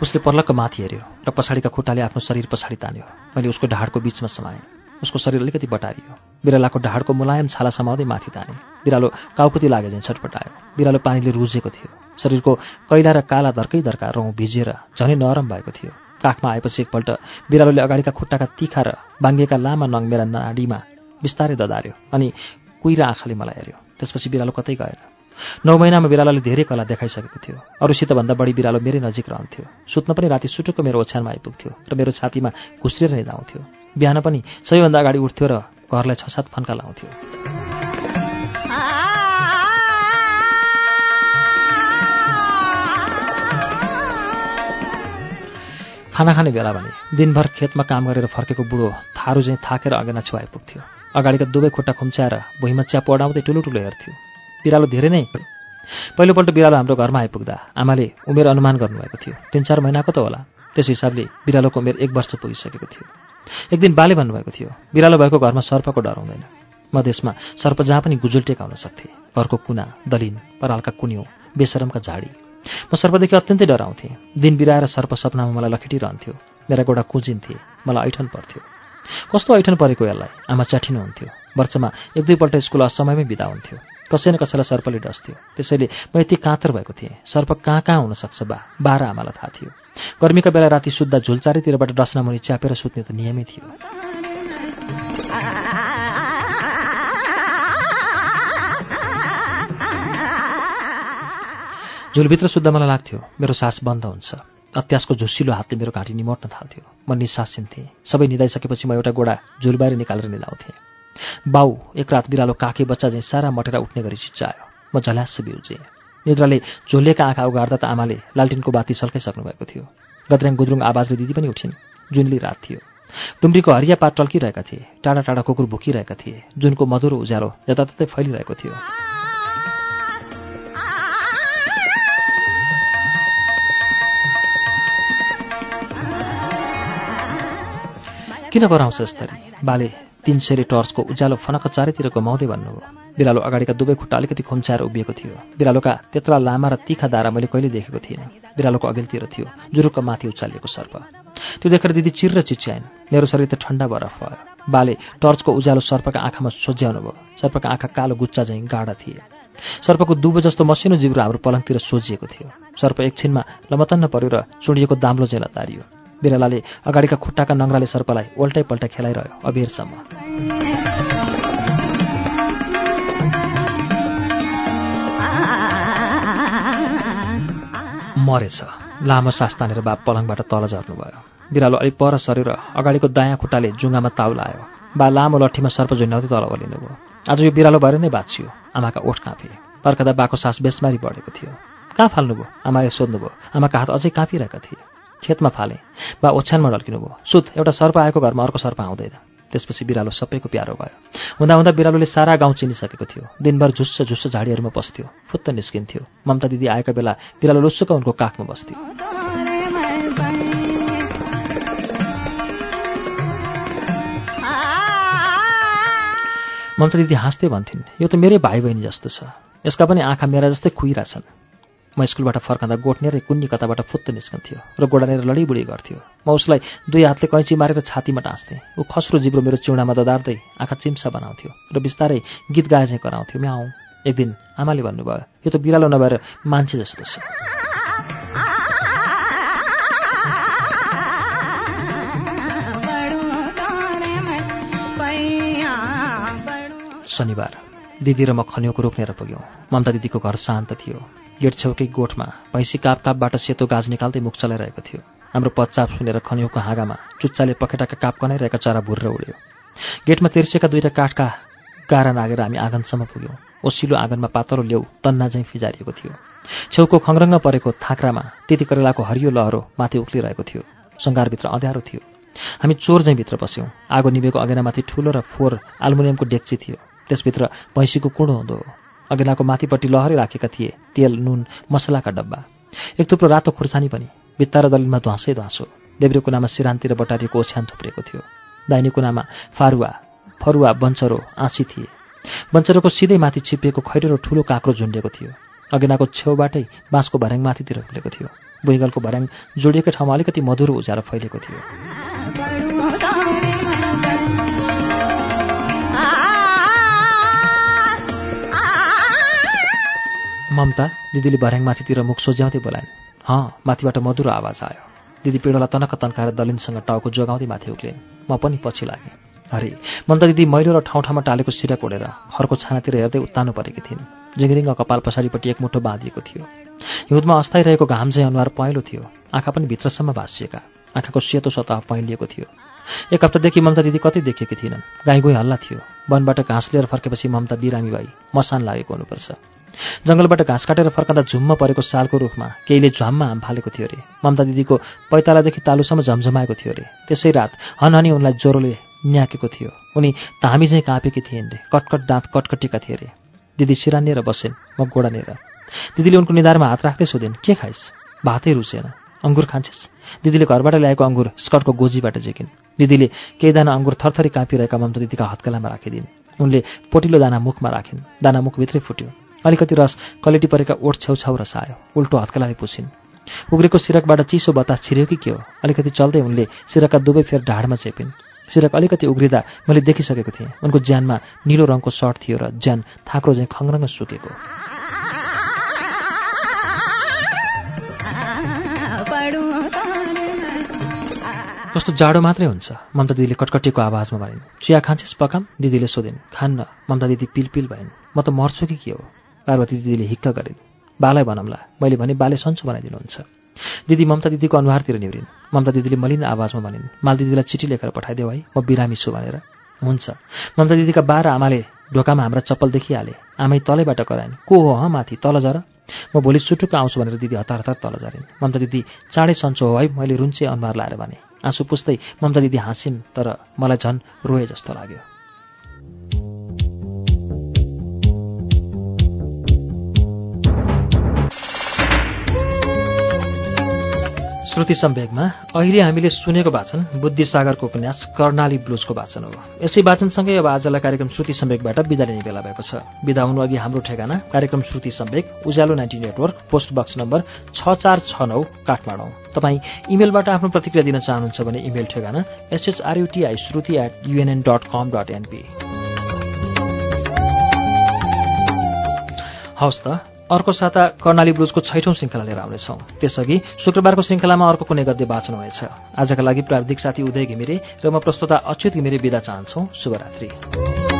उसले पर्लक्क माथि हेऱ्यो र पछाडिका खुट्टाले आफ्नो शरीर पछाडि तान्यो। मैले उसको ढाडको बिचमा समाएँ। उसको शरीर अलिकति बटारियो। बिरालाको ढाडको मुलायम छाला समाउँदै माथि ताने। बिरालो काउकुती लागे झैँ छटपटायो। बिरालो पानीले रुजेको थियो। शरीरको कैला र काला धर्कै धर्का रौँ भिजेर झनै नरम भएको थियो। काखमा आएपछि एकपल्ट बिरालोले अगाडिका खुट्टाका तिखा र बाङ्गिएका लामा नङ मेरा नाडीमा बिस्तारै ददार्यो अनि कुहिरा आँखाले मलाई हेऱ्यो। त्यसपछि बिरालो कतै गएन। नौ महिनामा बिरालोले धेरै कला देखाइसकेको थियो। अरूसित भन्दा बढी बिरालो मेरै नजिक रहन्थ्यो। सुत्न पनि राति सुटुक्क मेरो ओछ्यानमा आइपुग्थ्यो र मेरो छातीमा घुस्रिएर निधाउँथ्यो बिहान पनि सबैभन्दा अगाडि उठ्थ्यो र घरलाई छ सात फन्का लाउँथ्यो। खाना खाने बेला भने दिनभर खेतमा काम गरेर फर्केको बुढो थारू चाहिँ थाकेर अगेना छेउ आइपुग्थ्यो अगाडिका दुवै खुट्टा खुम्च्याएर भुइँमा च्याप अडाउँदै ठुलो ठुलो हेर्थ्यो। बिरालो धेरै नै पहिलोपल्ट बिरालो हाम्रो घरमा आइपुग्दा आमाले उमेर अनुमान गर्नुभएको थियो। तिन चार महिनाको त होला। त्यस हिसाबले बिरालोको उमेर एक वर्ष पुगिसकेको थियो। एक दिन बाले भन्नुभएको थियो बिरालो भएको घरमा सर्पको डर हुँदैन। मधेसमा सर्प जहाँ पनि गुजुल्टेका हुन सक्थे घरको कुना दलिन परालका कुन्यौ बेसरमका झाडी। म सर्पदेखि अत्यन्तै डराउँथेँ। दिन बिराएर सर्प सपनामा मलाई लखेटिरहन्थ्यो। मेरा गोडा कुजिन्थे मलाई ऐठन पर्थ्यो। कस्तो ऐठन परेको यसलाई? आमा च्याठिनुहुन्थ्यो। वर्षमा एक दुईपल्ट स्कुल असमयमै बिदा हुन्थ्यो। कसै न कसैलाई सर्पले डस्थ्यो। त्यसैले म यति कातर भएको थिएँ। सर्प कहाँ कहाँ हुनसक्छ बा? बाह्र आमालाई थाहा थियो। गर्मीका बेला राति सुत्दा झुलचारैतिरबाट डस्नामुनि च्यापेर सुत्ने त नियमै थियो। झुलभित्र सुत्दा मलाई लाग्थ्यो मेरो सास बन्द हुन्छ। अत्यासको झुसिलो हातले मेरो घाँटी निमोट्न थाल्थ्यो। म निसासिन्थेँ सबै निदाइसकेपछि म एउटा गोडा झुल बाहिर निकालेर निदाउँथेँ। बाउ एक रात बिरालो काके बच्चा चाहिँ सारा मटेर उठ्ने गरी चिच्चायो म झल्यास बिउजेँ। निद्राले झोलिएका आँखा उगार्दा त आमाले लालटिनको बाती सल्काइसक्नु भएको थियो। गद्र्याङ गुद्रुङ आवाजले दिदी पनि उठिन्। जुनली रात थियो। डुम्रीको हरिया पात टल्किरहेका थिए। टाढा टाढा कुकुर भुकिरहेका थिए। जुनको मधुरो उज्यालो जताततै फैलिरहेको थियो। किन गराउँछ यसरी बाले तिन सेरी टर्चको उज्यालो फनक चारैतिर घुमाउँदै भन्नुभयो बिरालो अगाडिका दुवै खुट्टा अलिकति खुम्चाएर उभिएको थियो। बिरालोका त्यत्रा लामा र तिखा दारा मैले कहिले देखेको थिइनँ। बिरालोको अघिल्तिर थियो जुरुक्क माथि उचालिएको सर्प। त्यो देखेर दिदी चिर्र चिच्याइन्। मेरो शरीर त ठन्डा बरफ भयो बाले टर्चको उज्यालो सर्पका आँखामा सोझ्याउनु भयो। सर्पका आँखा कालो गुच्चा झैँ गाडा थिए। सर्पको दुबो जस्तो मसिनो जिब्रो हाम्रो पलङतिर सोझिएको थियो। सर्प एकछिनमा लमतन्न पर्यो र चुडिएको दाम्लो जेला तारियो बिरालाले अगाडिका खुट्टाका नङ्ग्राले सर्पलाई ओल्टै पल्टा खेलाइरह्यो अबेरसम्म। मरेछ। लामो सास तानेर बाप पलङबाट तल झर्नुभयो। बिरालो अलिक पर सरेर अगाडिको दायाँ खुट्टाले जुङ्गामा ताउ लायो। बा लामो लट्ठीमा सर्प झुन्याउँदै तल भयो। आज यो बिरालो भएर नै बाँचियो आमाका ओठ काँपे। पर्खदा बाको सास बेसमारी बढेको थियो। कहाँ फाल्नुभयो? आमाले सोध्नुभयो। आमाका हात अझै काँपिरहेका थिए। खेतमा फाले बा ओछ्यानमा ढल्किनु भयो। सुत एउटा सर्प आएको घरमा अर्को सर्प आउँदैन। त्यसपछि बिरालो सबैको प्यारो भयो। हुँदा हुँदा बिरालोले सारा गाउँ चिनिसकेको थियो। दिनभर झुस्स झुस्स झाडीहरूमा बस्थ्यो फुत्त निस्किन्थ्यो। ममता दिदी आएका बेला बिरालो लुस्सुक उनको काखमा बस्थ्यो। ममता दिदी हाँस्दै भन्थिन् यो त मेरै भाइ बहिनी जस्तो छ। यसका पनि आँखा मेरा जस्तै खुइरहेछन्। म स्कुलबाट फर्काँदा गोठनेर कुन्नी कताबाट फुत्त निस्कन्थ्यो र गोडानेर लडीबुडी गर्थ्यो। म उसलाई दुई हातले कैँची मारेर छातीमा टाँस्थेँ। ऊ खस्रो जिब्रो मेरो चिउडामा ददार्दै आँखा चिम्सा बनाउँथ्यो र बिस्तारै गीत गाए चाहिँ कराउँथ्यो म्याउ एक दिन आमाले भन्नुभयो यो त बिरालो नभएर मान्छे जस्तो छ। शनिबार दिदी र म खनियोको रोक्नेर पुग्यौँ। ममता दिदीको घर शान्त थियो। गेट छेउकै गोठमा भैँसी काप कापबाट सेतो गाज निकाल्दै मुख चलाइरहेको थियो। हाम्रो पच्चाप सुनेर खनिउको हाँगामा चुच्चाले पखेटाका काप कनाइरहेका चरा भुर्र उड्यो। गेटमा तिर्सेका दुईवटा काठका गारा नागेर हामी आँगनसम्म पुग्यौँ। ओसिलो आँगनमा पातलो ल्याउ तन्ना झैँ फिजारिएको थियो। छेउको खङ्रङ्ग परेको थाक्रामा त्यति करेलाको हरियो लहरो माथि उक्लिरहेको थियो। सङ्घारभित्र अँध्यारो थियो। हामी चोर झैँ भित्र बस्यौँ। आगो निभेको अगेनामाथि ठुलो र फोहोर आल्मुनियमको डेक्ची थियो। त्यसभित्र भैँसीको कुँडो हुँदो अघिल्लाको माथिपट्टि लहरै राखेका थिए। तेल नुन मसलाका डब्बा। एक थुप्रो रातो खुर्सानी पनि भित्ता र दलिनमा ध्वासै ध्वासो। देब्रे कुनामा सिरानतिर बटारिएको ओछ्यान थुप्रेको थियो। दाहिने कुनामा फारुवा फरुवा बन्चरो आँसी थिए। बन्चरोको सिधै माथि छिपिएको खैरो र ठुलो काँक्रो झुन्डेको थियो। अगेनाको छेउबाटै बाँसको भर्याङ माथितिर खुलेको थियो। भुइँगलको भर्याङ जोडिएकै ठाउँमा अलिकति मधुरो उजारो फैलेको थियो। ममता दिदीले भर्याङमाथितिर मुख सोझ्याउँदै बोलाइन् हँ माथिबाट मधुरो आवाज आयो। दिदी पिँडोलाई तनक्क तन्काएर दलिनसँग टाउको जोगाउँदै माथि उक्लिन्। म पनि पछि लागेँ। अरे ममता दिदी मैलो र ठाउँ ठाउँमा टालेको सिरा कोडेर खरको छानातिर हेर्दै उत्तानो परेकी थिइन्। जिङ्रिङ्ग कपाल पछाडिपट्टि एक मुठो बाँधिएको थियो। हिउँदमा अस्ताइ रहेको घाम चाहिँ अनुहार पहेँलो थियो। आँखा पनि भित्रसम्म भाँसिएका। आँखाको सेतो सतह पहेँलिएको थियो। एक हप्तादेखि ममता दिदी कतै देखेकी थिएनन्। गाई गोई हल्ला थियो। वनबाट घाँस लिएर फर्केपछि ममता बिरामी भई मसान लागेको हुनुपर्छ। जङ्गलबाट घाँस काटेर फर्काँदा झुम्म परेको सालको रुखमा केहीले झ्वाममा हाम फालेको थियो अरे। ममता दिदीको पैतालादेखि तालुसम्म झमझमाएको थियो अरे। त्यसै रात हनहनी उनलाई ज्वरोले न्याकेको थियो। उनी धामी चाहिँ काँपेकी थिइन् रे? कटकट दाँत कटकटेका थिए अरे। दिदी सिरानिएर बसेन् म गोडानेर दिदीले उनको निधारमा हात राख्दै सोधिन् के खाइस्? भातै रुचेन। अङ्गुर खान्छेस्? दिदीले घरबाट ल्याएको अङ्गुर स्कर्टको गोजीबाट झेकिन्। दिदीले केही दाना अङ्गुर थरथरी काँपिरहेका ममता दिदीका हत्केलामा राखिदिन्। उनले पोटिलो दाना मुखमा राखिन्। दाना मुखभित्रै फुट्यो। अलिकति रस कलेटी परेका ओठ छेउछाउ रस आयो उल्टो हत्केलाले पुछिन् उग्रेको सिरकबाट चिसो बतास छिर्यो कि के हो? अलिकति चल्दै उनले सिरकका दुवै फेर ढाडमा चेपिन्। सिरक अलिकति उग्रिँदा मैले देखिसकेको थिएँ। उनको ज्यानमा निलो रङको सर्ट थियो र ज्यान थाक्रो चाहिँ खङ्रङ्ग सुकेको। कस्तो जाडो मात्रै हुन्छ ममता दिदीले कटकटीको आवाजमा भनिन्। चिया खान्छेस् पकाम? दिदीले सोधिन्। खान्न। ममता दिदी पिलपिल भइन्। म त मर्छु कि के हो? पार्वती दिदीले हिक्क गरिन्। बालाई भनौँला मैले भने बाले सन्चो बनाइदिनुहुन्छ। दिदी ममता दिदीको अनुहारतिर निहुरिन्। ममता दिदीले मलिन आवाजमा भनिन् माल दिदीलाई चिठी लेखेर पठाइदेऊ है म बिरामी छु भनेर। हुन्छ। ममता दिदीका बाह्र आमाले ढोकामा हाम्रा चप्पल देखिहाले। आमै तलैबाट कराइन्। को हो हँ माथि तल जर म भोलि सुटुक्क आउँछु भनेर दिदी हतार हतार तल झरिन्। ममता दिदी चाँडै सन्चो हो है मैले रुन्चे अनुहार लाएर भने। आँसु पुस्दै ममता दिदी हाँसिन् तर मलाई झन् रोए जस्तो लाग्यो। श्रुति सम्वेकमा अहिले हामीले सुनेको वाचन बुद्धिसागरको उपन्यास कर्णाली ब्लुजको वाचन हो। यसै वाचनसँगै अब आजलाई कार्यक्रम श्रुति सम्वेकबाट विदा लिने बेला भएको छ। विदा हुनु अघि हाम्रो ठेगाना कार्यक्रम Shruti Sambek Ujyaalo ninety network post box number छ चार छ नौ काठमाडौँ। तपाईँ इमेलबाट आफ्नो प्रतिक्रिया दिन चाहनुहुन्छ भने इमेल ठेगाना S H R U T I Shruti at UNN dot com dot NP हवस् त अर्को साता कर्णाली ब्लुजको छैठौं श्रृङ्खला लिएर आउनेछौँ। त्यसअघि शुक्रबारको श्रृङ्खलामा अर्को कुनै गद्य वाचन हुनेछ। आजका लागि प्राविधिक साथी उदय घिमिरे र म प्रस्तुता अच्युत घिमिरे विदा चाहन्छौ। शुभरात्री।